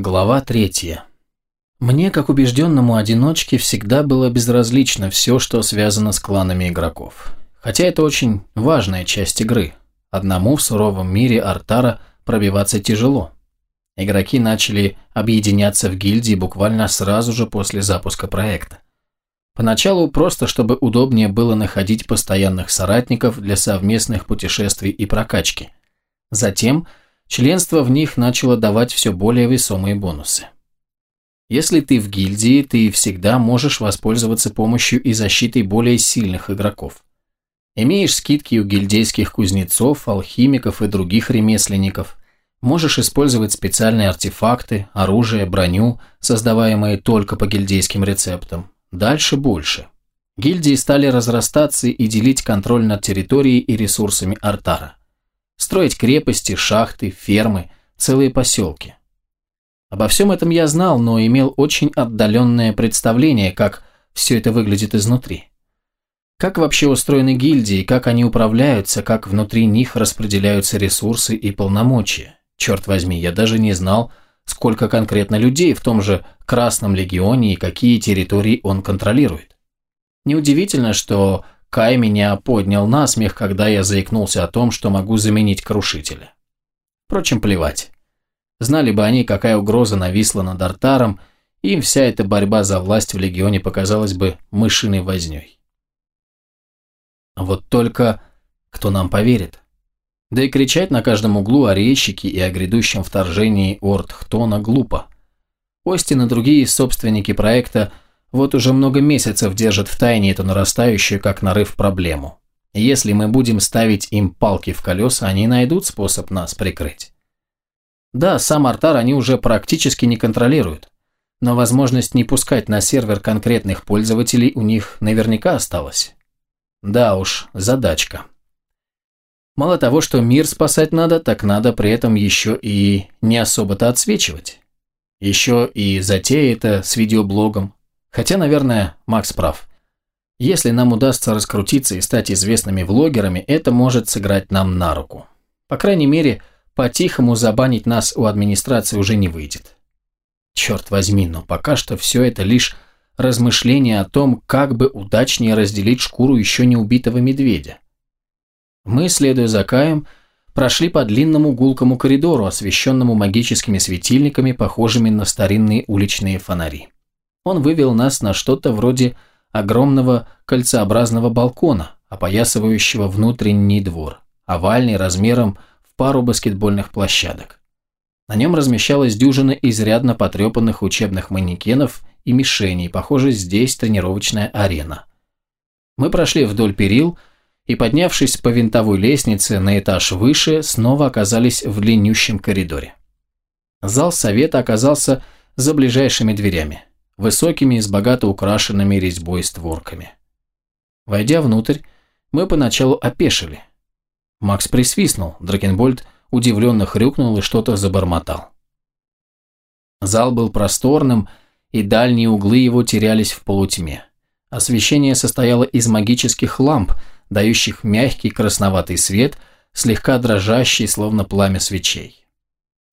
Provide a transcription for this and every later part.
Глава третья. Мне, как убежденному одиночке, всегда было безразлично все, что связано с кланами игроков. Хотя это очень важная часть игры. Одному в суровом мире Артара пробиваться тяжело. Игроки начали объединяться в гильдии буквально сразу же после запуска проекта. Поначалу просто, чтобы удобнее было находить постоянных соратников для совместных путешествий и прокачки. Затем – членство в них начало давать все более весомые бонусы. Если ты в гильдии, ты всегда можешь воспользоваться помощью и защитой более сильных игроков. Имеешь скидки у гильдейских кузнецов, алхимиков и других ремесленников. Можешь использовать специальные артефакты, оружие, броню, создаваемые только по гильдейским рецептам. Дальше больше. Гильдии стали разрастаться и делить контроль над территорией и ресурсами Артара строить крепости, шахты, фермы, целые поселки. Обо всем этом я знал, но имел очень отдаленное представление, как все это выглядит изнутри. Как вообще устроены гильдии, как они управляются, как внутри них распределяются ресурсы и полномочия. Черт возьми, я даже не знал, сколько конкретно людей в том же Красном Легионе и какие территории он контролирует. Неудивительно, что Кай меня поднял на смех, когда я заикнулся о том, что могу заменить крушителя. Впрочем, плевать. Знали бы они, какая угроза нависла над Артаром, им вся эта борьба за власть в Легионе показалась бы мышиной вознёй. Вот только кто нам поверит? Да и кричать на каждом углу о резчике и о грядущем вторжении Ордхтона глупо. Остин и другие собственники проекта – вот уже много месяцев держат в тайне эту нарастающую, как нарыв, проблему. Если мы будем ставить им палки в колеса, они найдут способ нас прикрыть. Да, сам Артар они уже практически не контролируют, но возможность не пускать на сервер конкретных пользователей у них наверняка осталась. Да уж, задачка. Мало того, что мир спасать надо, так надо при этом еще и не особо-то отсвечивать. Еще и затея это с видеоблогом, Хотя, наверное, Макс прав. Если нам удастся раскрутиться и стать известными влогерами, это может сыграть нам на руку. По крайней мере, по-тихому забанить нас у администрации уже не выйдет. Черт возьми, но пока что все это лишь размышления о том, как бы удачнее разделить шкуру еще не убитого медведя. Мы, следуя за Каем, прошли по длинному гулкому коридору, освещенному магическими светильниками, похожими на старинные уличные фонари он вывел нас на что-то вроде огромного кольцеобразного балкона, опоясывающего внутренний двор, овальный размером в пару баскетбольных площадок. На нем размещалась дюжина изрядно потрепанных учебных манекенов и мишеней, похоже, здесь тренировочная арена. Мы прошли вдоль перил и, поднявшись по винтовой лестнице на этаж выше, снова оказались в длиннющем коридоре. Зал совета оказался за ближайшими дверями высокими и с богато украшенными резьбой створками. Войдя внутрь, мы поначалу опешили. Макс присвистнул, Дракенбольд удивленно хрюкнул и что-то забормотал. Зал был просторным, и дальние углы его терялись в полутьме. Освещение состояло из магических ламп, дающих мягкий красноватый свет, слегка дрожащий, словно пламя свечей.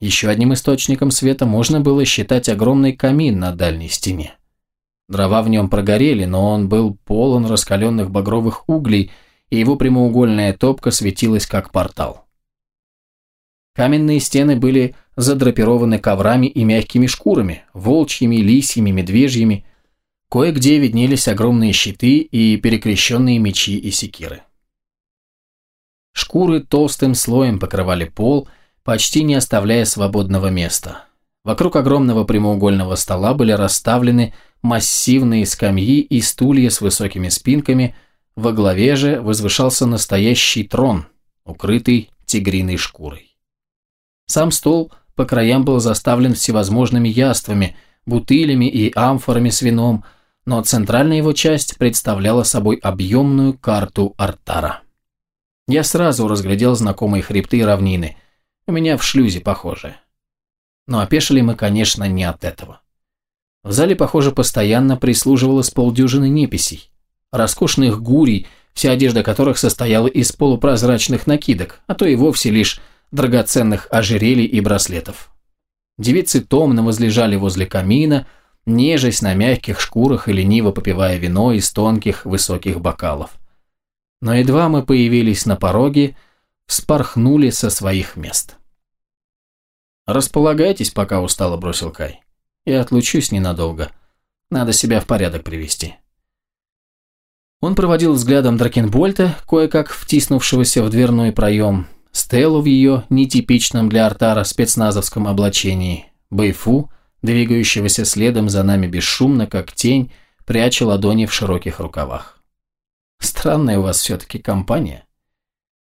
Еще одним источником света можно было считать огромный камин на дальней стене. Дрова в нем прогорели, но он был полон раскаленных багровых углей, и его прямоугольная топка светилась как портал. Каменные стены были задрапированы коврами и мягкими шкурами, волчьими, лисьими, медвежьими. Кое-где виднелись огромные щиты и перекрещенные мечи и секиры. Шкуры толстым слоем покрывали пол – почти не оставляя свободного места. Вокруг огромного прямоугольного стола были расставлены массивные скамьи и стулья с высокими спинками, во главе же возвышался настоящий трон, укрытый тигриной шкурой. Сам стол по краям был заставлен всевозможными яствами, бутылями и амфорами с вином, но центральная его часть представляла собой объемную карту Артара. Я сразу разглядел знакомые хребты и равнины – у меня в шлюзе похоже. Но опешили мы, конечно, не от этого. В зале, похоже, постоянно прислуживало с полдюжины неписей. Роскошных гурий, вся одежда которых состояла из полупрозрачных накидок, а то и вовсе лишь драгоценных ожерелий и браслетов. Девицы томно возлежали возле камина, нежесть на мягких шкурах и лениво попивая вино из тонких высоких бокалов. Но едва мы появились на пороге, вспорхнули со своих мест. «Располагайтесь, пока устало бросил Кай. Я отлучусь ненадолго. Надо себя в порядок привести». Он проводил взглядом Дракенбольта, кое-как втиснувшегося в дверной проем, Стеллу в ее нетипичном для Артара спецназовском облачении, Бэйфу, двигающегося следом за нами бесшумно, как тень, пряча ладони в широких рукавах. Странная у вас все-таки компания.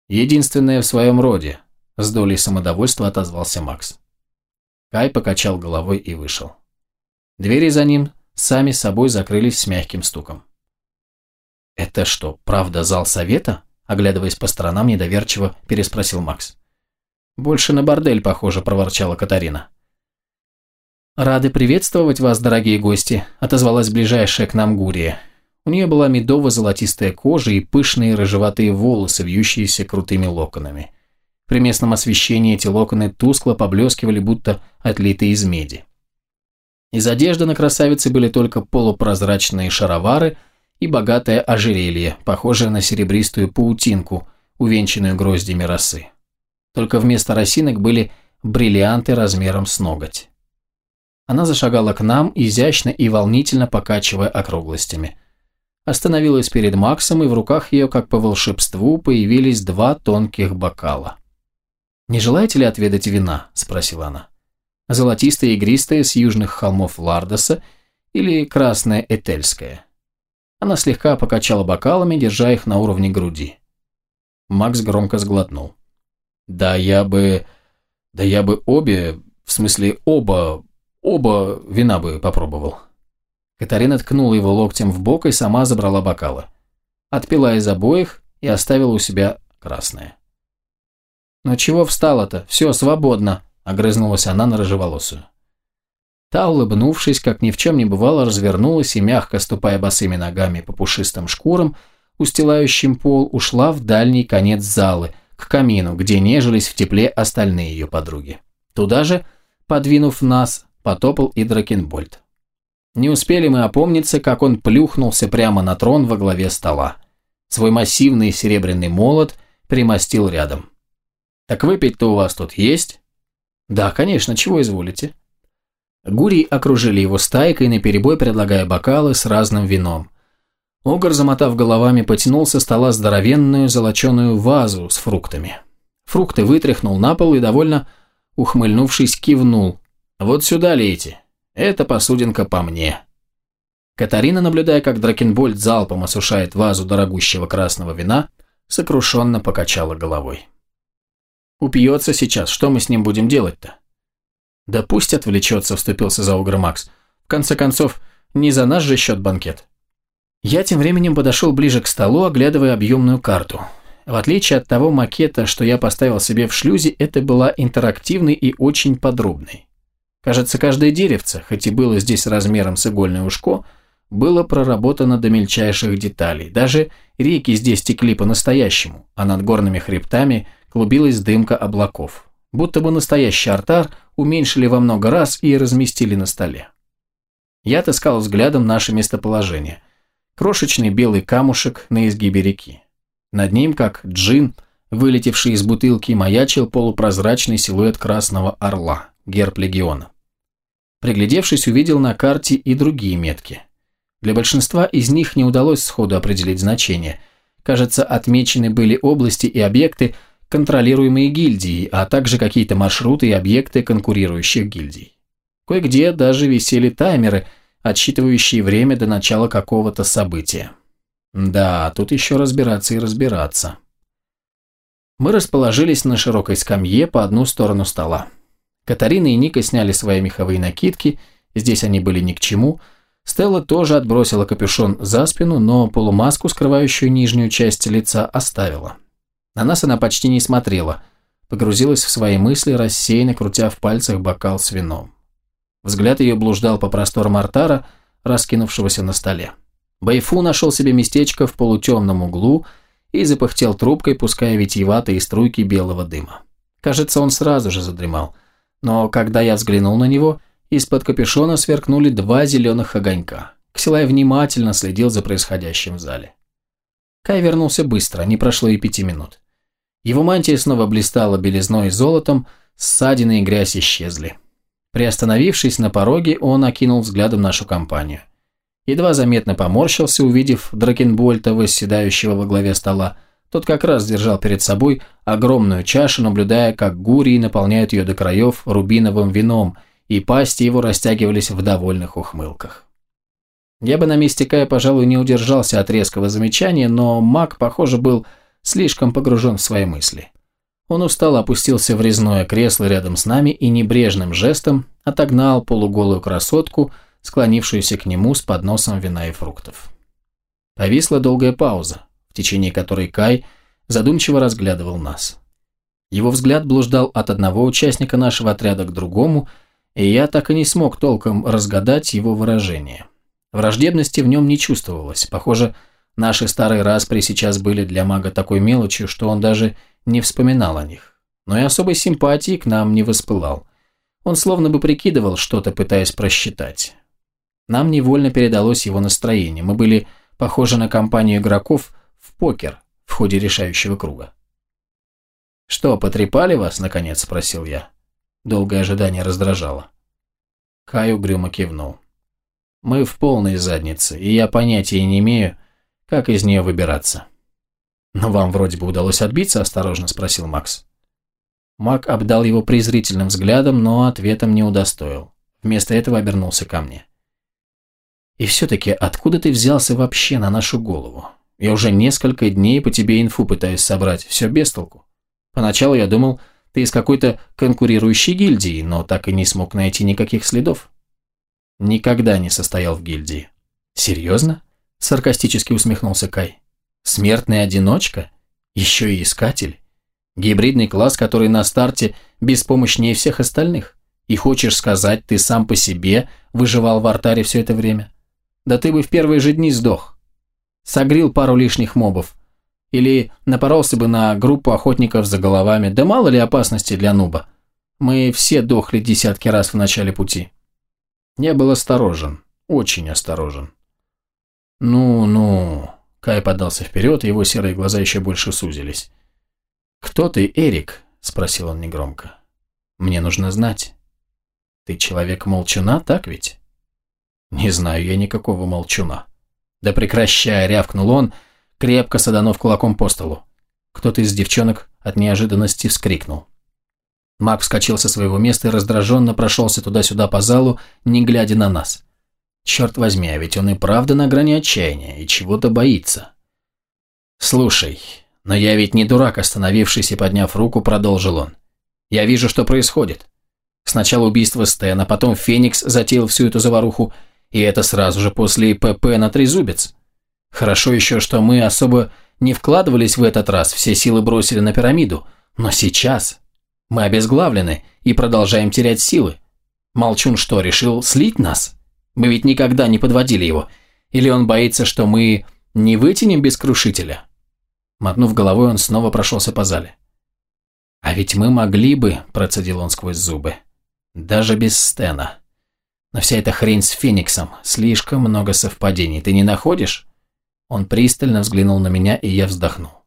Единственная в своем роде, с долей самодовольства отозвался Макс. Кай покачал головой и вышел. Двери за ним сами собой закрылись с мягким стуком. «Это что, правда зал совета?» Оглядываясь по сторонам, недоверчиво переспросил Макс. «Больше на бордель, похоже», – проворчала Катарина. «Рады приветствовать вас, дорогие гости», – отозвалась ближайшая к нам Гурия. У нее была медово-золотистая кожа и пышные рыжеватые волосы, вьющиеся крутыми локонами. При местном освещении эти локоны тускло поблескивали, будто отлитые из меди. Из одежды на красавице были только полупрозрачные шаровары и богатое ожерелье, похожее на серебристую паутинку, увенчанную гроздями росы. Только вместо росинок были бриллианты размером с ноготь. Она зашагала к нам, изящно и волнительно покачивая округлостями. Остановилась перед Максом, и в руках ее, как по волшебству, появились два тонких бокала. «Не желаете ли отведать вина?» – спросила она. «Золотистое игристое с южных холмов Лардоса или красное этельское?» Она слегка покачала бокалами, держа их на уровне груди. Макс громко сглотнул. «Да я бы... Да я бы обе... В смысле, оба... Оба вина бы попробовал». Катарина ткнула его локтем в бок и сама забрала бокалы. Отпила из обоих и оставила у себя красное. «Ну чего встала-то? Все, свободно!» – огрызнулась она на рыжеволосую. Та, улыбнувшись, как ни в чем не бывало, развернулась и, мягко ступая босыми ногами по пушистым шкурам, устилающим пол, ушла в дальний конец залы, к камину, где нежились в тепле остальные ее подруги. Туда же, подвинув нас, потопал и Дракенбольд. Не успели мы опомниться, как он плюхнулся прямо на трон во главе стола. Свой массивный серебряный молот примостил рядом. «Так выпить-то у вас тут есть?» «Да, конечно, чего изволите?» Гурий окружили его стайкой, наперебой предлагая бокалы с разным вином. Огр, замотав головами, потянул со стола здоровенную золоченую вазу с фруктами. Фрукты вытряхнул на пол и, довольно ухмыльнувшись, кивнул. «Вот сюда лейте. Эта посудинка по мне». Катарина, наблюдая, как Дракенбольд залпом осушает вазу дорогущего красного вина, сокрушенно покачала головой. «Упьется сейчас, что мы с ним будем делать-то?» «Да пусть отвлечется», – вступился за Угр Макс. «В конце концов, не за наш же счет банкет». Я тем временем подошел ближе к столу, оглядывая объемную карту. В отличие от того макета, что я поставил себе в шлюзе, это была интерактивной и очень подробной. Кажется, каждое деревце, хоть и было здесь размером с игольное ушко, было проработано до мельчайших деталей. Даже реки здесь текли по-настоящему, а над горными хребтами клубилась дымка облаков будто бы настоящий артар уменьшили во много раз и разместили на столе. Я отыскал взглядом наше местоположение. Крошечный белый камушек на изгибе реки. Над ним, как джин, вылетевший из бутылки, маячил полупрозрачный силуэт красного орла, герб легиона. Приглядевшись, увидел на карте и другие метки. Для большинства из них не удалось сходу определить значение. Кажется, отмечены были области и объекты, контролируемые гильдии, а также какие-то маршруты и объекты конкурирующих гильдий. Кое-где даже висели таймеры, отсчитывающие время до начала какого-то события. Да, тут еще разбираться и разбираться. Мы расположились на широкой скамье по одну сторону стола. Катарина и Ника сняли свои меховые накидки, здесь они были ни к чему. Стелла тоже отбросила капюшон за спину, но полумаску, скрывающую нижнюю часть лица, оставила. На нас она почти не смотрела, погрузилась в свои мысли, рассеянно крутя в пальцах бокал с вином. Взгляд ее блуждал по просторам артара, раскинувшегося на столе. Байфу нашел себе местечко в полутемном углу и запыхтел трубкой, пуская витиеватые струйки белого дыма. Кажется, он сразу же задремал. Но когда я взглянул на него, из-под капюшона сверкнули два зеленых огонька. Ксилай внимательно следил за происходящим в зале. Кай вернулся быстро, не прошло и пяти минут. Его мантия снова блистала белизной и золотом, ссадины и грязь исчезли. Приостановившись на пороге, он окинул взглядом нашу компанию. Едва заметно поморщился, увидев Дракенбольта, восседающего во главе стола. Тот как раз держал перед собой огромную чашу, наблюдая, как гурии наполняют ее до краев рубиновым вином, и пасти его растягивались в довольных ухмылках. Я бы на месте Кая, пожалуй, не удержался от резкого замечания, но маг, похоже, был слишком погружен в свои мысли. Он устало опустился в резное кресло рядом с нами и небрежным жестом отогнал полуголую красотку, склонившуюся к нему с подносом вина и фруктов. Повисла долгая пауза, в течение которой Кай задумчиво разглядывал нас. Его взгляд блуждал от одного участника нашего отряда к другому, и я так и не смог толком разгадать его выражение. Враждебности в нем не чувствовалось. Похоже, наши старые распри сейчас были для мага такой мелочью, что он даже не вспоминал о них, но и особой симпатии к нам не воспылал. Он словно бы прикидывал что-то, пытаясь просчитать. Нам невольно передалось его настроение. Мы были похожи на компанию игроков покер в ходе решающего круга. «Что, потрепали вас, наконец?» – спросил я. Долгое ожидание раздражало. Кай угрюмо кивнул. «Мы в полной заднице, и я понятия не имею, как из нее выбираться». «Но вам вроде бы удалось отбиться?» – осторожно спросил Макс. Мак обдал его презрительным взглядом, но ответом не удостоил. Вместо этого обернулся ко мне. «И все-таки откуда ты взялся вообще на нашу голову? Я уже несколько дней по тебе инфу пытаюсь собрать, все без толку. Поначалу я думал, ты из какой-то конкурирующей гильдии, но так и не смог найти никаких следов». «Никогда не состоял в гильдии». «Серьезно?» – саркастически усмехнулся Кай. Смертный одиночка? Еще и искатель? Гибридный класс, который на старте беспомощнее всех остальных? И хочешь сказать, ты сам по себе выживал в артаре все это время? Да ты бы в первые же дни сдох. Согрил пару лишних мобов. Или напоролся бы на группу охотников за головами. Да мало ли опасности для нуба. Мы все дохли десятки раз в начале пути. Я был осторожен. Очень осторожен. «Ну-ну», Кай подался вперед, его серые глаза еще больше сузились. «Кто ты, Эрик?» – спросил он негромко. «Мне нужно знать. Ты человек молчуна, так ведь?» «Не знаю я никакого молчуна». «Да прекращай!» – рявкнул он, крепко саданув кулаком по столу. Кто-то из девчонок от неожиданности вскрикнул. Маг вскочил со своего места и раздраженно прошелся туда-сюда по залу, не глядя на нас. Черт возьми, а ведь он и правда на грани отчаяния и чего-то боится. Слушай, но я ведь не дурак, остановившись и подняв руку, продолжил он. Я вижу, что происходит. Сначала убийство Стэна, потом Феникс затеял всю эту заваруху, и это сразу же после ПП на трезубец. Хорошо еще, что мы особо не вкладывались в этот раз, все силы бросили на пирамиду, но сейчас мы обезглавлены и продолжаем терять силы. Молчун что, решил слить нас? Мы ведь никогда не подводили его. Или он боится, что мы не вытянем без крушителя?» Мотнув головой, он снова прошелся по зале. «А ведь мы могли бы», – процедил он сквозь зубы, – «даже без Стена. Но вся эта хрень с Фениксом, слишком много совпадений, ты не находишь?» Он пристально взглянул на меня, и я вздохнул.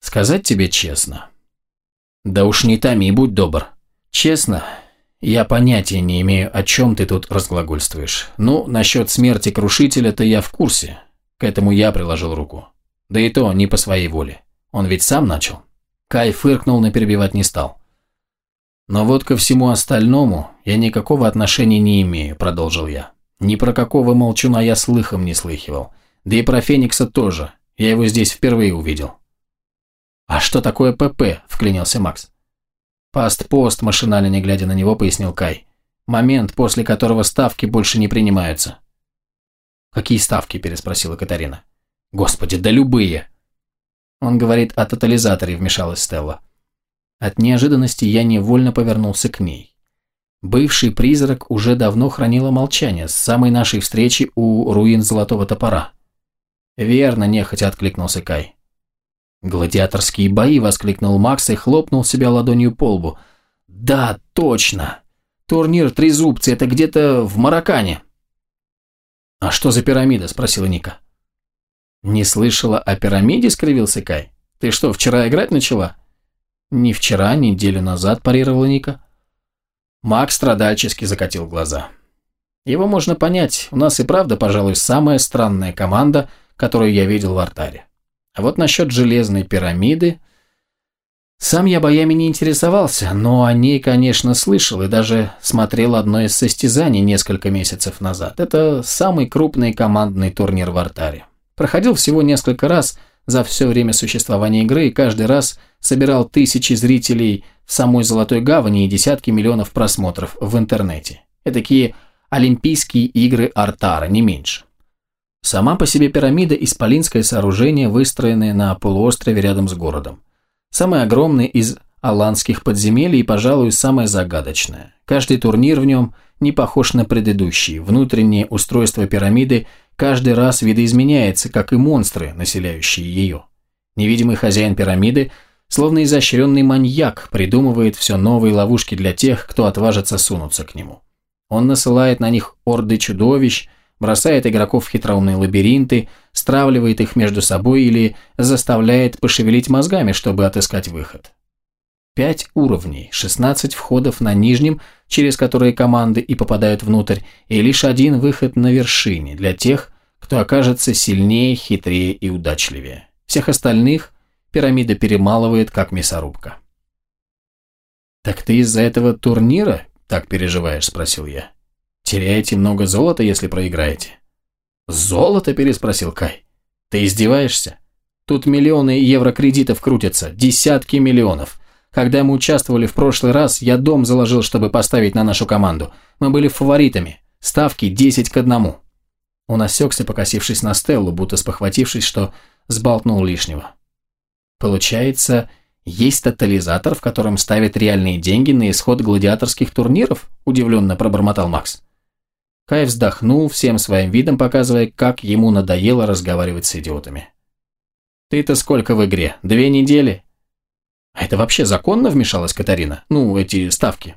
«Сказать тебе честно?» «Да уж не томи, будь добр. Честно, я понятия не имею, о чем ты тут разглагольствуешь. Ну, насчет смерти крушителя-то я в курсе. К этому я приложил руку. Да и то не по своей воле. Он ведь сам начал. Кай фыркнул, но перебивать не стал. «Но вот ко всему остальному я никакого отношения не имею», – продолжил я. «Ни про какого молчуна я слыхом не слыхивал. Да и про Феникса тоже. Я его здесь впервые увидел». «А что такое ПП?» – вклинился Макс. «Паст-пост», машинально не глядя на него, пояснил Кай. «Момент, после которого ставки больше не принимаются». «Какие ставки?» – переспросила Катарина. «Господи, да любые!» Он говорит о тотализаторе, вмешалась Стелла. От неожиданности я невольно повернулся к ней. Бывший призрак уже давно хранила молчание с самой нашей встречи у руин Золотого Топора. «Верно», – нехотя откликнулся Кай. «Гладиаторские бои!» – воскликнул Макс и хлопнул себя ладонью по лбу. Да, точно. Турнир Трезубцы – это где-то в Маракане. А что за пирамида? Спросила Ника. Не слышала о пирамиде? Скривился Кай. Ты что, вчера играть начала? Не вчера, неделю назад, парировала Ника. Макс страдальчески закатил глаза. Его можно понять, у нас и правда, пожалуй, самая странная команда, которую я видел в артаре. А вот насчет железной пирамиды... Сам я боями не интересовался, но о ней, конечно, слышал и даже смотрел одно из состязаний несколько месяцев назад. Это самый крупный командный турнир в артаре. Проходил всего несколько раз за все время существования игры и каждый раз собирал тысячи зрителей в самой Золотой Гавани и десятки миллионов просмотров в интернете. Такие Олимпийские игры Артара, не меньше. Сама по себе пирамида – исполинское сооружение, выстроенное на полуострове рядом с городом. Самое огромное из аланских подземелий и, пожалуй, самое загадочное. Каждый турнир в нем не похож на предыдущий. Внутреннее устройство пирамиды каждый раз видоизменяется, как и монстры, населяющие ее. Невидимый хозяин пирамиды, словно изощренный маньяк, придумывает все новые ловушки для тех, кто отважится сунуться к нему. Он насылает на них орды чудовищ, бросает игроков в хитроумные лабиринты, стравливает их между собой или заставляет пошевелить мозгами, чтобы отыскать выход. Пять уровней, 16 входов на нижнем, через которые команды и попадают внутрь, и лишь один выход на вершине для тех, кто окажется сильнее, хитрее и удачливее. Всех остальных пирамида перемалывает, как мясорубка. «Так ты из-за этого турнира так переживаешь?» – спросил я. Теряете много золота, если проиграете?» «Золото?» – переспросил Кай. «Ты издеваешься? Тут миллионы евро-кредитов крутятся, десятки миллионов. Когда мы участвовали в прошлый раз, я дом заложил, чтобы поставить на нашу команду. Мы были фаворитами. Ставки 10 к одному». Он осекся, покосившись на Стеллу, будто спохватившись, что сболтнул лишнего. «Получается, есть тотализатор, в котором ставят реальные деньги на исход гладиаторских турниров?» – удивленно пробормотал Макс. Кай вздохнул, всем своим видом показывая, как ему надоело разговаривать с идиотами. «Ты-то сколько в игре? Две недели?» «А это вообще законно?» – вмешалась Катарина. «Ну, эти ставки».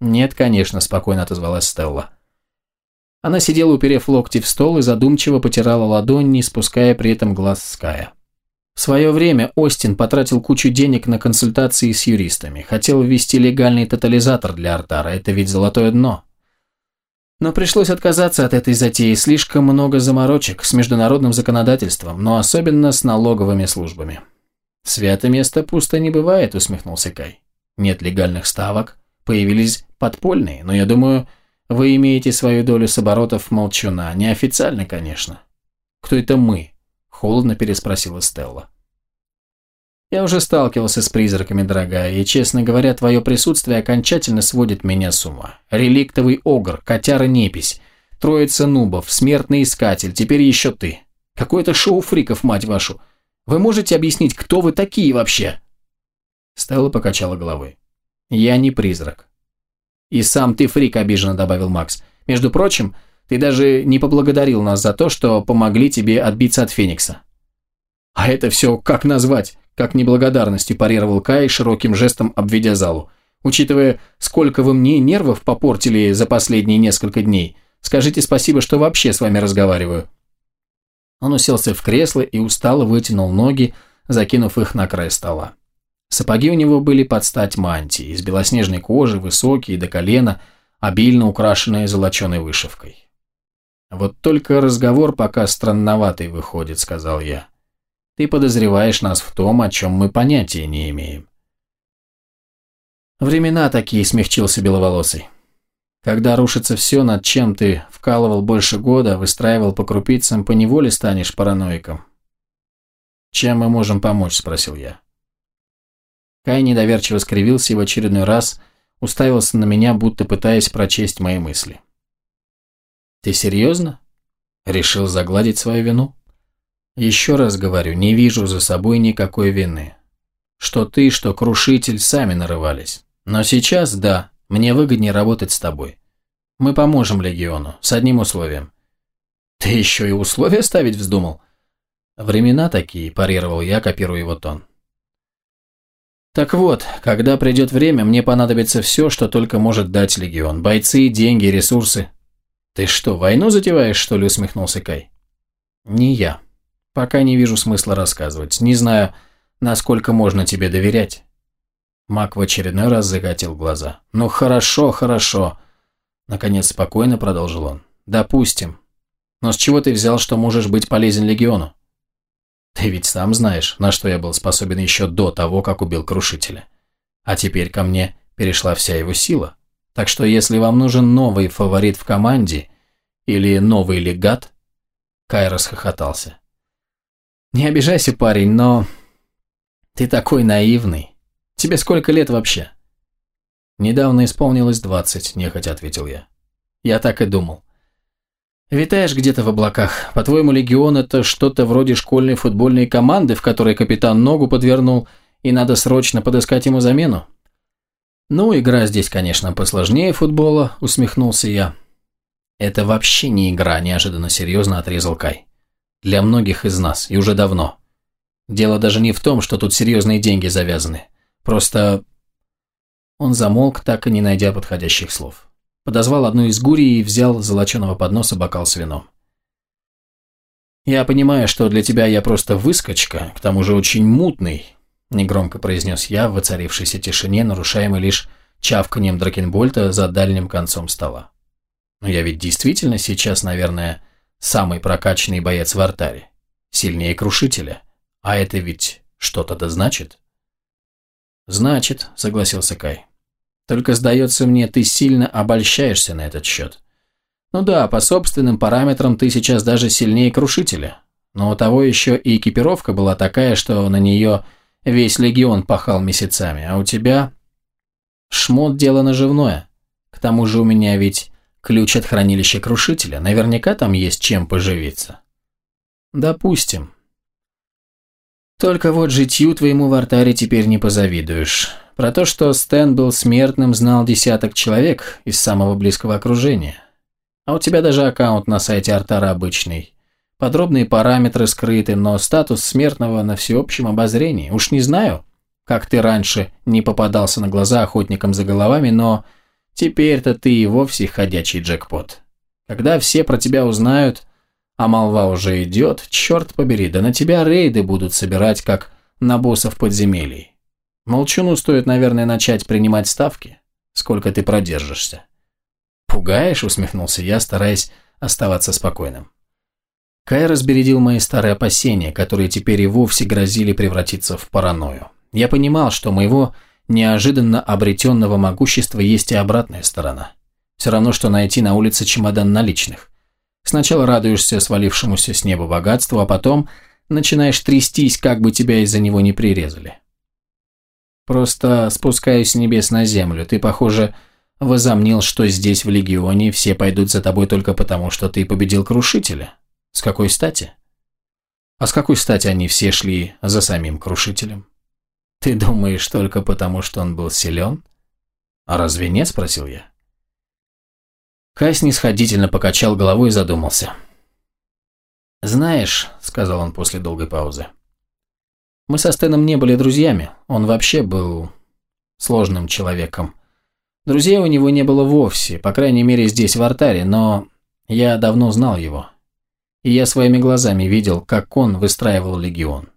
«Нет, конечно», – спокойно отозвалась Стелла. Она сидела, уперев локти в стол и задумчиво потирала ладонь, не спуская при этом глаз с Кая. В свое время Остин потратил кучу денег на консультации с юристами. Хотел ввести легальный тотализатор для Артара, это ведь золотое дно. Но пришлось отказаться от этой затеи, слишком много заморочек с международным законодательством, но особенно с налоговыми службами. «Свято место пусто не бывает», – усмехнулся Кай. «Нет легальных ставок, появились подпольные, но я думаю, вы имеете свою долю с оборотов молчуна, неофициально, конечно». «Кто это мы?» – холодно переспросила Стелла. Я уже сталкивался с призраками, дорогая, и, честно говоря, твое присутствие окончательно сводит меня с ума. Реликтовый огр, котяра-непись, троица нубов, смертный искатель, теперь еще ты. Какое-то шоу фриков, мать вашу. Вы можете объяснить, кто вы такие вообще?» Стелла покачала головой. «Я не призрак». «И сам ты фрик», – обиженно добавил Макс. «Между прочим, ты даже не поблагодарил нас за то, что помогли тебе отбиться от Феникса». «А это все как назвать? Как неблагодарностью парировал Кай, широким жестом обведя залу. Учитывая, сколько вы мне нервов попортили за последние несколько дней, скажите спасибо, что вообще с вами разговариваю. Он уселся в кресло и устало вытянул ноги, закинув их на край стола. Сапоги у него были под стать мантии, из белоснежной кожи, высокие, до колена, обильно украшенные золоченой вышивкой. «Вот только разговор пока странноватый выходит», — сказал я. Ты подозреваешь нас в том, о чем мы понятия не имеем. Времена такие, смягчился Беловолосый. Когда рушится все, над чем ты вкалывал больше года, выстраивал по крупицам, поневоле станешь параноиком. «Чем мы можем помочь?» – спросил я. Кай недоверчиво скривился и в очередной раз уставился на меня, будто пытаясь прочесть мои мысли. «Ты серьезно? Решил загладить свою вину?» Еще раз говорю, не вижу за собой никакой вины. Что ты, что крушитель сами нарывались. Но сейчас, да, мне выгоднее работать с тобой. Мы поможем Легиону, с одним условием. Ты еще и условия ставить вздумал? Времена такие, парировал я, копируя его тон. Так вот, когда придет время, мне понадобится все, что только может дать Легион. Бойцы, деньги, ресурсы. Ты что, войну затеваешь, что ли, усмехнулся Кай. Не я. Пока не вижу смысла рассказывать. Не знаю, насколько можно тебе доверять. Мак в очередной раз закатил глаза. «Ну хорошо, хорошо», – наконец спокойно продолжил он. «Допустим. Но с чего ты взял, что можешь быть полезен Легиону? Ты ведь сам знаешь, на что я был способен еще до того, как убил Крушителя. А теперь ко мне перешла вся его сила. Так что если вам нужен новый фаворит в команде или новый легат...» Кай расхохотался. «Не обижайся, парень, но ты такой наивный. Тебе сколько лет вообще?» «Недавно исполнилось двадцать», – нехотя ответил я. «Я так и думал. Витаешь где-то в облаках. По-твоему, Легион – это что-то вроде школьной футбольной команды, в которой капитан ногу подвернул, и надо срочно подыскать ему замену?» «Ну, игра здесь, конечно, посложнее футбола», – усмехнулся я. «Это вообще не игра», – неожиданно серьезно отрезал Кай. «Для многих из нас, и уже давно. Дело даже не в том, что тут серьезные деньги завязаны. Просто...» Он замолк, так и не найдя подходящих слов подозвал одну из гурий и взял с золоченого подноса бокал с вином. «Я понимаю, что для тебя я просто выскочка, к тому же очень мутный», негромко произнес я в воцарившейся тишине, нарушаемой лишь чавканием Дракенбольта за дальним концом стола. «Но я ведь действительно сейчас, наверное, самый прокачанный боец в артаре, сильнее крушителя, а это ведь что-то да значит?» «Значит», — согласился Кай. Только, сдается мне, ты сильно обольщаешься на этот счет. Ну да, по собственным параметрам ты сейчас даже сильнее крушителя. Но у того еще и экипировка была такая, что на нее весь легион пахал месяцами, а у тебя... Шмот – дело наживное. К тому же у меня ведь ключ от хранилища крушителя. Наверняка там есть чем поживиться. Допустим. Только вот житью твоему в артаре теперь не позавидуешь. Про то, что Стэн был смертным, знал десяток человек из самого близкого окружения. А у тебя даже аккаунт на сайте Артара обычный. Подробные параметры скрыты, но статус смертного на всеобщем обозрении. Уж не знаю, как ты раньше не попадался на глаза охотникам за головами, но теперь-то ты и вовсе ходячий джекпот. Когда все про тебя узнают, а молва уже идет, черт побери, да на тебя рейды будут собирать, как на боссов подземелий. Молчуну стоит, наверное, начать принимать ставки. Сколько ты продержишься? Пугаешь, усмехнулся я, стараясь оставаться спокойным. Кай разбередил мои старые опасения, которые теперь и вовсе грозили превратиться в паранойю. Я понимал, что моего неожиданно обретенного могущества есть и обратная сторона. Все равно, что найти на улице чемодан наличных. Сначала радуешься свалившемуся с неба богатству, а потом начинаешь трястись, как бы тебя из-за него не прирезали. Просто спускаюсь с небес на землю. Ты, похоже, возомнил, что здесь, в Легионе, все пойдут за тобой только потому, что ты победил Крушителя. С какой стати? А с какой стати они все шли за самим Крушителем? Ты думаешь только потому, что он был силен? А разве нет, спросил я. Кай снисходительно покачал головой и задумался. «Знаешь», — сказал он после долгой паузы, — мы со Стэном не были друзьями, он вообще был сложным человеком. Друзей у него не было вовсе, по крайней мере здесь, в Артаре, но я давно знал его. И я своими глазами видел, как он выстраивал легион.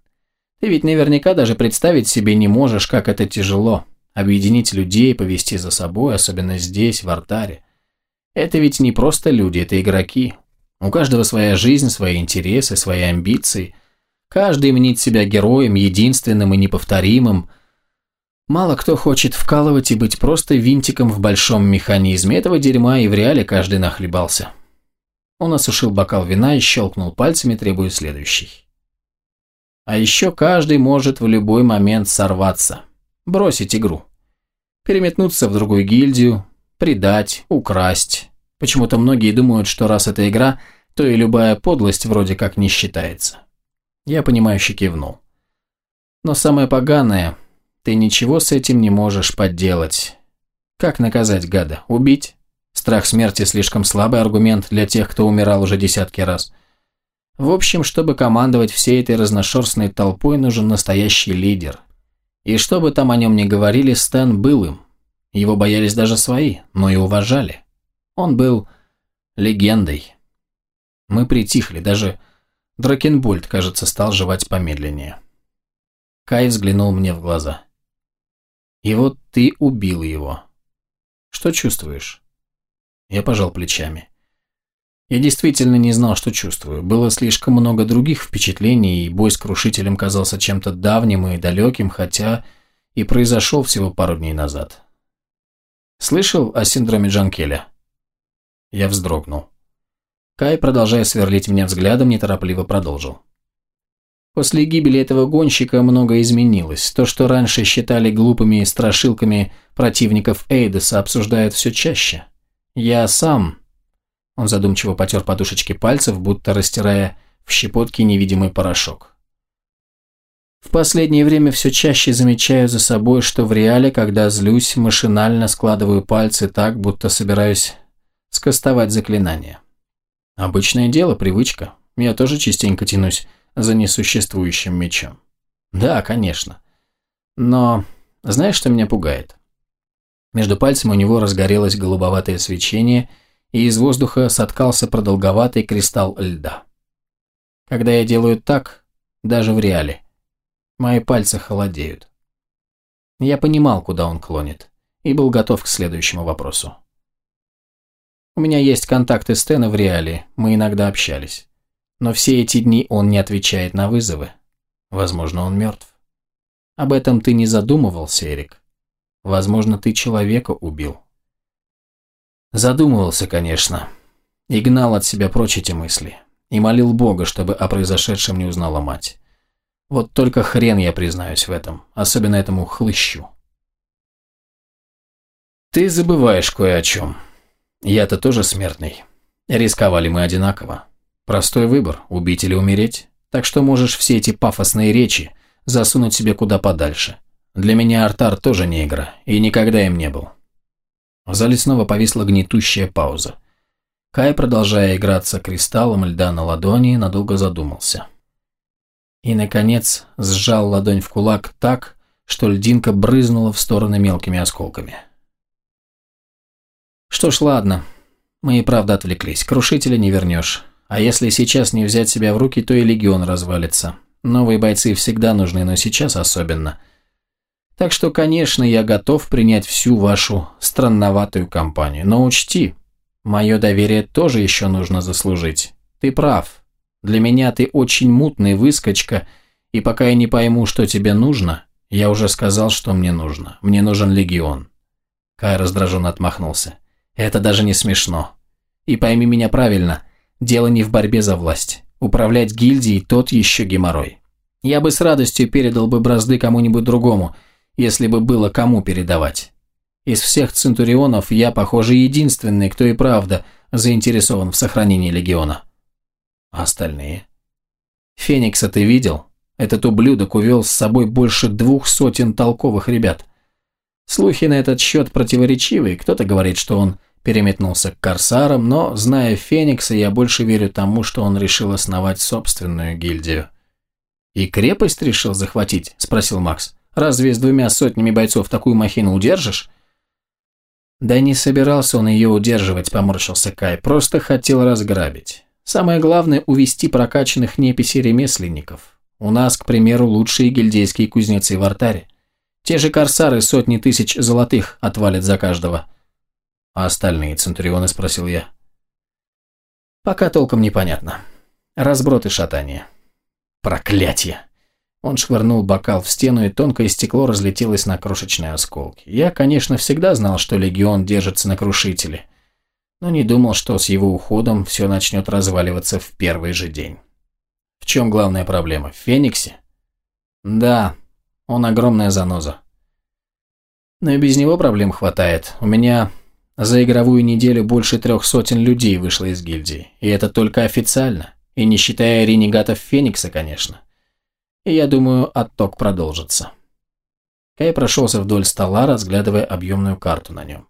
Ты ведь наверняка даже представить себе не можешь, как это тяжело – объединить людей, повести за собой, особенно здесь, в Артаре. Это ведь не просто люди, это игроки. У каждого своя жизнь, свои интересы, свои амбиции – Каждый мнит себя героем, единственным и неповторимым. Мало кто хочет вкалывать и быть просто винтиком в большом механизме. Этого дерьма и в реале каждый нахлебался. Он осушил бокал вина и щелкнул пальцами, требуя следующий. А еще каждый может в любой момент сорваться, бросить игру, переметнуться в другую гильдию, предать, украсть. Почему-то многие думают, что раз это игра, то и любая подлость вроде как не считается. Я понимающе кивнул. Но самое поганое, ты ничего с этим не можешь подделать. Как наказать гада? Убить? Страх смерти слишком слабый аргумент для тех, кто умирал уже десятки раз. В общем, чтобы командовать всей этой разношерстной толпой, нужен настоящий лидер. И что бы там о нем ни говорили, Стэн был им. Его боялись даже свои, но и уважали. Он был легендой. Мы притихли, даже Дракенбольд, кажется, стал жевать помедленнее. Кай взглянул мне в глаза. «И вот ты убил его. Что чувствуешь?» Я пожал плечами. Я действительно не знал, что чувствую. Было слишком много других впечатлений, и бой с крушителем казался чем-то давним и далеким, хотя и произошел всего пару дней назад. Слышал о синдроме Джанкеля? Я вздрогнул. Кай, продолжая сверлить меня взглядом, неторопливо продолжил. После гибели этого гонщика многое изменилось. То, что раньше считали глупыми страшилками противников Эйдеса, обсуждают все чаще. Я сам он задумчиво потер подушечки пальцев, будто растирая в щепотке невидимый порошок. В последнее время все чаще замечаю за собой, что в реале, когда злюсь, машинально складываю пальцы так, будто собираюсь скостовать заклинание. Обычное дело, привычка. Я тоже частенько тянусь за несуществующим мечом. Да, конечно. Но знаешь, что меня пугает? Между пальцами у него разгорелось голубоватое свечение – и из воздуха соткался продолговатый кристалл льда. Когда я делаю так, даже в реале, мои пальцы холодеют. Я понимал, куда он клонит, и был готов к следующему вопросу. У меня есть контакты Стэна в реале, мы иногда общались. Но все эти дни он не отвечает на вызовы. Возможно, он мертв. Об этом ты не задумывался, Эрик. Возможно, ты человека убил. Задумывался, конечно, и гнал от себя прочь эти мысли, и молил Бога, чтобы о произошедшем не узнала мать. Вот только хрен я признаюсь в этом, особенно этому хлыщу. Ты забываешь кое о чем. Я-то тоже смертный. Рисковали мы одинаково. Простой выбор, убить или умереть. Так что можешь все эти пафосные речи засунуть себе куда подальше. Для меня Артар тоже не игра, и никогда им не был. В зале снова повисла гнетущая пауза. Кай, продолжая играться кристаллом льда на ладони, надолго задумался. И, наконец, сжал ладонь в кулак так, что льдинка брызнула в стороны мелкими осколками. Что ж, ладно. Мы и правда отвлеклись. Крушителя не вернешь. А если сейчас не взять себя в руки, то и легион развалится. Новые бойцы всегда нужны, но сейчас особенно – так что, конечно, я готов принять всю вашу странноватую компанию. Но учти, мое доверие тоже еще нужно заслужить. Ты прав. Для меня ты очень мутный выскочка, и пока я не пойму, что тебе нужно, я уже сказал, что мне нужно. Мне нужен легион. Кай раздраженно отмахнулся. Это даже не смешно. И пойми меня правильно, дело не в борьбе за власть. Управлять гильдией тот еще геморрой. Я бы с радостью передал бы бразды кому-нибудь другому – если бы было кому передавать. Из всех центурионов я, похоже, единственный, кто и правда заинтересован в сохранении легиона. А остальные? Феникса ты видел? Этот ублюдок увел с собой больше двух сотен толковых ребят. Слухи на этот счет противоречивые. Кто-то говорит, что он переметнулся к корсарам, но, зная Феникса, я больше верю тому, что он решил основать собственную гильдию. «И крепость решил захватить?» – спросил Макс. Разве с двумя сотнями бойцов такую махину удержишь?» «Да не собирался он ее удерживать», – поморщился Кай. «Просто хотел разграбить. Самое главное – увести прокачанных неписи ремесленников. У нас, к примеру, лучшие гильдейские кузнецы в артаре. Те же корсары сотни тысяч золотых отвалят за каждого». «А остальные центурионы?» – спросил я. «Пока толком непонятно. Разброд и шатание». «Проклятье!» Он швырнул бокал в стену, и тонкое стекло разлетелось на крошечные осколки. Я, конечно, всегда знал, что легион держится на крушителе, но не думал, что с его уходом все начнет разваливаться в первый же день. В чем главная проблема? В Фениксе? Да, он огромная заноза. Но и без него проблем хватает. У меня за игровую неделю больше трех сотен людей вышло из гильдии. И это только официально. И не считая ренегатов Феникса, конечно и я думаю, отток продолжится. Кай прошелся вдоль стола, разглядывая объемную карту на нем.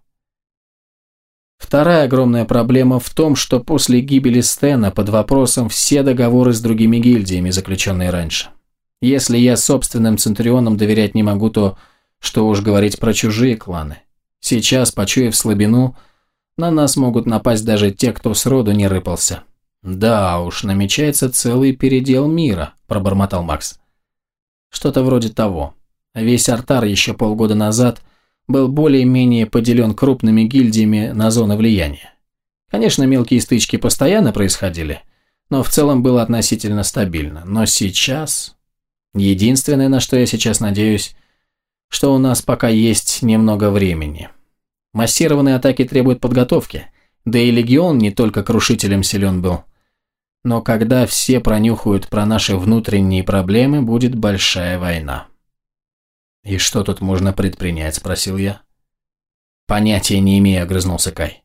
Вторая огромная проблема в том, что после гибели Стена под вопросом все договоры с другими гильдиями, заключенные раньше. Если я собственным Центурионам доверять не могу, то что уж говорить про чужие кланы. Сейчас, почуяв слабину, на нас могут напасть даже те, кто сроду не рыпался. Да уж, намечается целый передел мира, пробормотал Макс. Что-то вроде того. Весь Артар еще полгода назад был более-менее поделен крупными гильдиями на зоны влияния. Конечно, мелкие стычки постоянно происходили, но в целом было относительно стабильно. Но сейчас... Единственное, на что я сейчас надеюсь, что у нас пока есть немного времени. Массированные атаки требуют подготовки, да и Легион не только крушителем силен был. Но когда все пронюхают про наши внутренние проблемы, будет большая война. «И что тут можно предпринять?» – спросил я. «Понятия не имею», – огрызнулся Кай.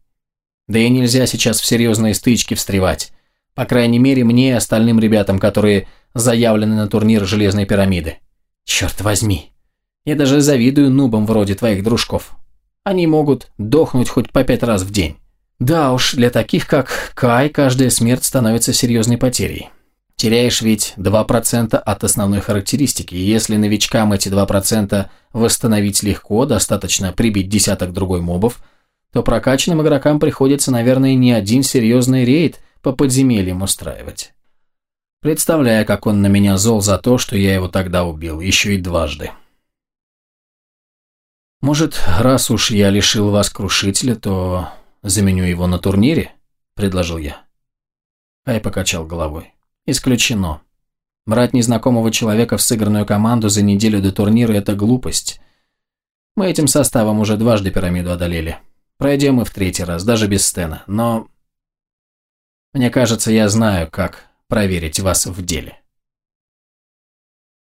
«Да и нельзя сейчас в серьезные стычки встревать. По крайней мере, мне и остальным ребятам, которые заявлены на турнир Железной пирамиды. Черт возьми. Я даже завидую нубам вроде твоих дружков. Они могут дохнуть хоть по пять раз в день. Да уж, для таких как Кай каждая смерть становится серьезной потерей. Теряешь ведь 2% от основной характеристики, и если новичкам эти 2% восстановить легко, достаточно прибить десяток другой мобов, то прокачанным игрокам приходится, наверное, не один серьезный рейд по подземельям устраивать. Представляя, как он на меня зол за то, что я его тогда убил, еще и дважды. Может, раз уж я лишил вас крушителя, то заменю его на турнире? Предложил я. Ай покачал головой. Исключено. Брать незнакомого человека в сыгранную команду за неделю до турнира – это глупость. Мы этим составом уже дважды пирамиду одолели. Пройдем мы в третий раз, даже без Стена. Но... Мне кажется, я знаю, как проверить вас в деле.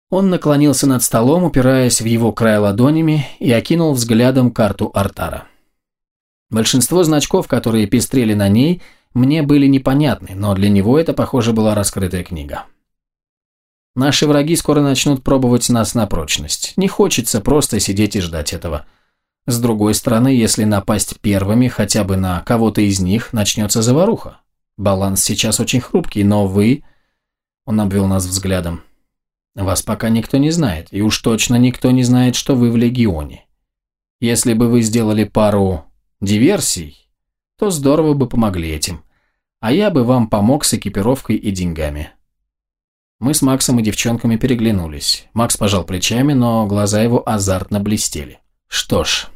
Он наклонился над столом, упираясь в его край ладонями, и окинул взглядом карту Артара. Большинство значков, которые пестрели на ней – мне были непонятны, но для него это, похоже, была раскрытая книга. Наши враги скоро начнут пробовать нас на прочность. Не хочется просто сидеть и ждать этого. С другой стороны, если напасть первыми хотя бы на кого-то из них, начнется заваруха. Баланс сейчас очень хрупкий, но вы... Он обвел нас взглядом. Вас пока никто не знает, и уж точно никто не знает, что вы в Легионе. Если бы вы сделали пару диверсий, то здорово бы помогли этим. А я бы вам помог с экипировкой и деньгами. Мы с Максом и девчонками переглянулись. Макс пожал плечами, но глаза его азартно блестели. Что ж,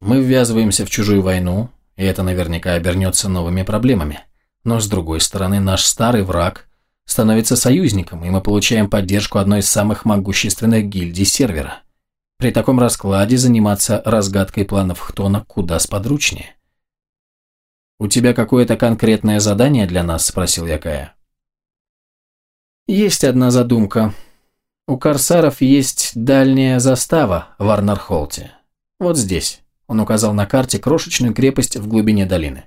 мы ввязываемся в чужую войну, и это наверняка обернется новыми проблемами. Но с другой стороны, наш старый враг становится союзником, и мы получаем поддержку одной из самых могущественных гильдий сервера. При таком раскладе заниматься разгадкой планов Хтона куда сподручнее. «У тебя какое-то конкретное задание для нас?» – спросил я Кая. «Есть одна задумка. У корсаров есть дальняя застава в Арнархолте. Вот здесь». Он указал на карте крошечную крепость в глубине долины.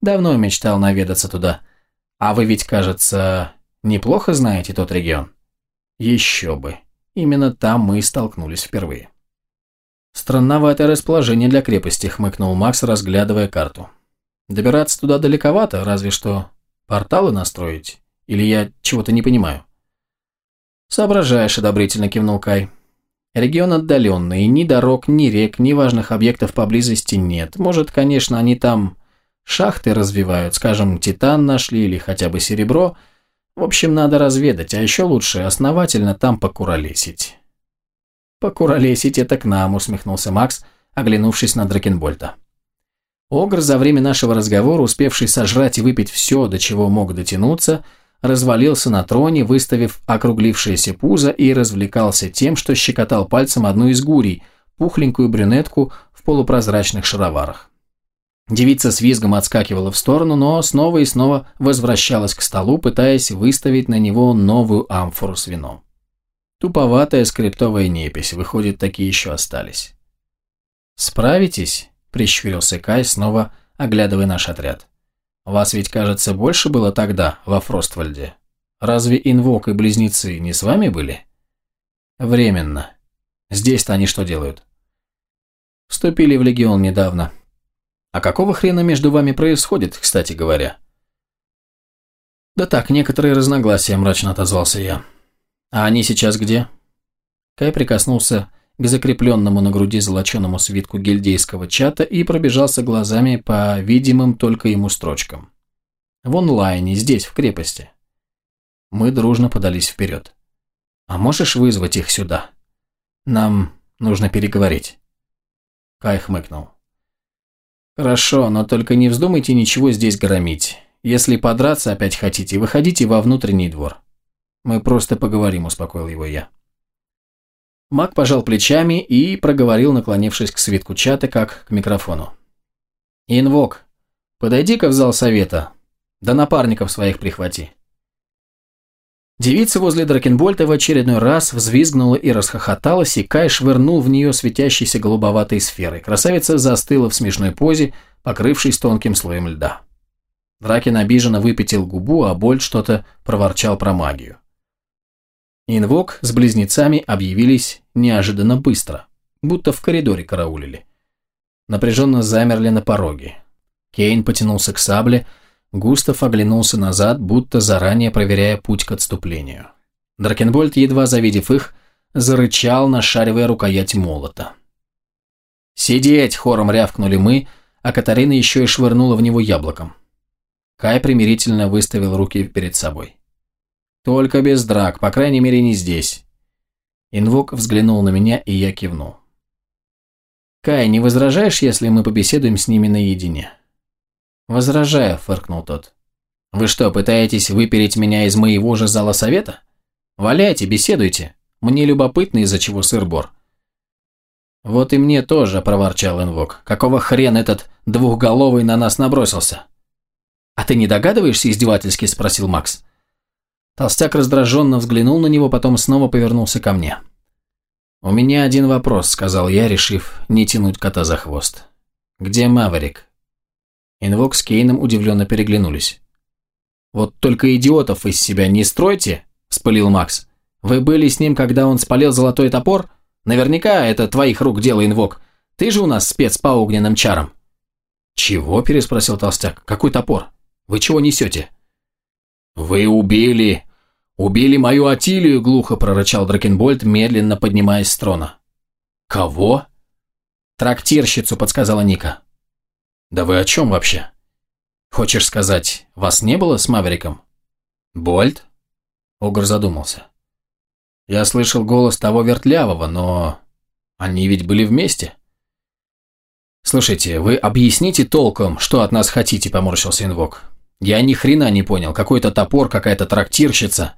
«Давно мечтал наведаться туда. А вы ведь, кажется, неплохо знаете тот регион?» «Еще бы. Именно там мы и столкнулись впервые». «Странноватое расположение для крепости», – хмыкнул Макс, разглядывая карту. Добираться туда далековато, разве что порталы настроить. Или я чего-то не понимаю?» «Соображаешь», – одобрительно кивнул Кай. «Регион отдаленный, ни дорог, ни рек, ни важных объектов поблизости нет. Может, конечно, они там шахты развивают, скажем, титан нашли или хотя бы серебро. В общем, надо разведать, а еще лучше основательно там покуролесить». «Покуролесить это к нам», – усмехнулся Макс, оглянувшись на Дракенбольта. Огр, за время нашего разговора, успевший сожрать и выпить все, до чего мог дотянуться, развалился на троне, выставив округлившееся пузо и развлекался тем, что щекотал пальцем одну из гурий, пухленькую брюнетку в полупрозрачных шароварах. Девица с визгом отскакивала в сторону, но снова и снова возвращалась к столу, пытаясь выставить на него новую амфору с вином. Туповатая скриптовая непись, выходит, такие еще остались. «Справитесь?» прищурился Кай, снова оглядывая наш отряд. «Вас ведь, кажется, больше было тогда, во Фроствальде. Разве Инвок и Близнецы не с вами были?» «Временно. Здесь-то они что делают?» «Вступили в Легион недавно. А какого хрена между вами происходит, кстати говоря?» «Да так, некоторые разногласия», – мрачно отозвался я. А они сейчас где? Кай прикоснулся к закрепленному на груди золоченому свитку гильдейского чата и пробежался глазами по видимым только ему строчкам. В онлайне, здесь, в крепости. Мы дружно подались вперед. «А можешь вызвать их сюда? Нам нужно переговорить». Кай хмыкнул. «Хорошо, но только не вздумайте ничего здесь громить. Если подраться опять хотите, выходите во внутренний двор. Мы просто поговорим», – успокоил его я. Маг пожал плечами и проговорил, наклонившись к свитку чата, как к микрофону. «Инвок, подойди-ка в зал совета, да напарников своих прихвати». Девица возле Дракенбольта в очередной раз взвизгнула и расхохоталась, и Кай швырнул в нее светящейся голубоватой сферой. Красавица застыла в смешной позе, покрывшись тонким слоем льда. Дракин обиженно выпятил губу, а Больт что-то проворчал про магию. Инвок с близнецами объявились неожиданно быстро, будто в коридоре караулили. Напряженно замерли на пороге. Кейн потянулся к сабле, Густав оглянулся назад, будто заранее проверяя путь к отступлению. Дракенбольд, едва завидев их, зарычал, нашаривая рукоять молота. «Сидеть!» – хором рявкнули мы, а Катарина еще и швырнула в него яблоком. Кай примирительно выставил руки перед собой. Только без драк, по крайней мере не здесь. Инвок взглянул на меня, и я кивнул. Кай, не возражаешь, если мы побеседуем с ними наедине? Возражаю, фыркнул тот. Вы что, пытаетесь выпереть меня из моего же зала совета? Валяйте, беседуйте. Мне любопытно, из-за чего сыр-бор. Вот и мне тоже, проворчал Инвок. Какого хрена этот двухголовый на нас набросился? А ты не догадываешься, издевательски спросил Макс. Толстяк раздраженно взглянул на него, потом снова повернулся ко мне. «У меня один вопрос», — сказал я, решив не тянуть кота за хвост. «Где Маверик?» Инвок с Кейном удивленно переглянулись. «Вот только идиотов из себя не стройте», — вспылил Макс. «Вы были с ним, когда он спалил золотой топор? Наверняка это твоих рук дело, Инвок. Ты же у нас спец по огненным чарам». «Чего?» – переспросил толстяк. «Какой топор? Вы чего несете?» «Вы убили... убили мою Атилию!» – глухо прорычал Дракенбольд, медленно поднимаясь с трона. «Кого?» «Трактирщицу», – подсказала Ника. «Да вы о чем вообще?» «Хочешь сказать, вас не было с Мавериком?» «Больт?» Огр задумался. «Я слышал голос того вертлявого, но... Они ведь были вместе?» «Слушайте, вы объясните толком, что от нас хотите», – поморщился Инвок. Я ни хрена не понял, какой-то топор, какая-то трактирщица.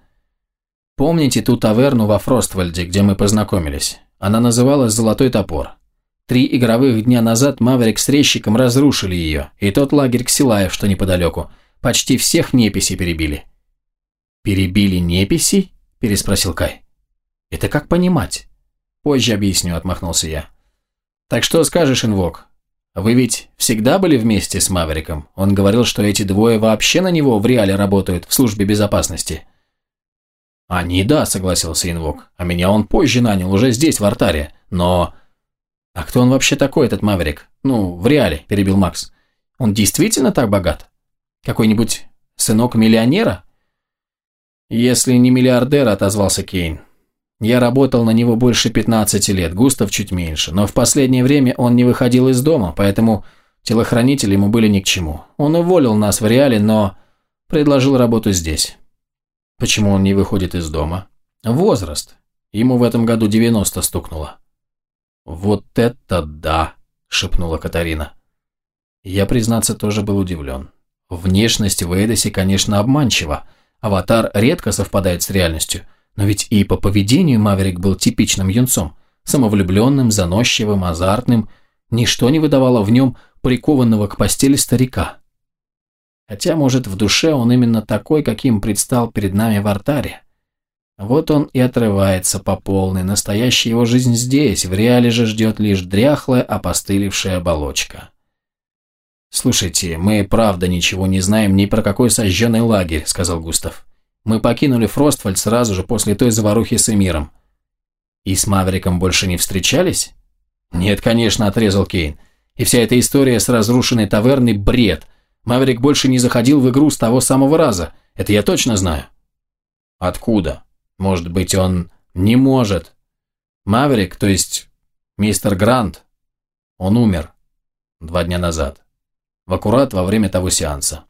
Помните ту таверну во Фроствальде, где мы познакомились? Она называлась «Золотой топор». Три игровых дня назад Маврик с резчиком разрушили ее, и тот лагерь Ксилаев, что неподалеку. Почти всех неписей перебили. «Перебили неписей?» – переспросил Кай. «Это как понимать?» «Позже объясню», – отмахнулся я. «Так что скажешь, Инвок? Вы ведь всегда были вместе с Мавериком? Он говорил, что эти двое вообще на него в реале работают, в службе безопасности. Они, да, согласился Инвок. А меня он позже нанял, уже здесь, в артаре. Но... А кто он вообще такой, этот Маверик? Ну, в реале, перебил Макс. Он действительно так богат? Какой-нибудь сынок миллионера? Если не миллиардер, отозвался Кейн. Я работал на него больше 15 лет, Густав чуть меньше, но в последнее время он не выходил из дома, поэтому телохранители ему были ни к чему. Он уволил нас в реале, но предложил работу здесь. Почему он не выходит из дома? Возраст. Ему в этом году 90 стукнуло. «Вот это да!» – шепнула Катарина. Я, признаться, тоже был удивлен. Внешность в Эйдосе, конечно, обманчива. Аватар редко совпадает с реальностью – но ведь и по поведению Маверик был типичным юнцом, самовлюбленным, заносчивым, азартным. Ничто не выдавало в нем прикованного к постели старика. Хотя, может, в душе он именно такой, каким предстал перед нами в артаре. Вот он и отрывается по полной, настоящая его жизнь здесь, в реале же ждет лишь дряхлая, опостылевшая оболочка. «Слушайте, мы правда ничего не знаем ни про какой сожженный лагерь», — сказал Густав. Мы покинули Фростфальд сразу же после той заварухи с Эмиром. И с Мавериком больше не встречались? Нет, конечно, отрезал Кейн. И вся эта история с разрушенной таверной – бред. Маверик больше не заходил в игру с того самого раза. Это я точно знаю. Откуда? Может быть, он не может. Маверик, то есть мистер Грант, он умер два дня назад. В аккурат во время того сеанса.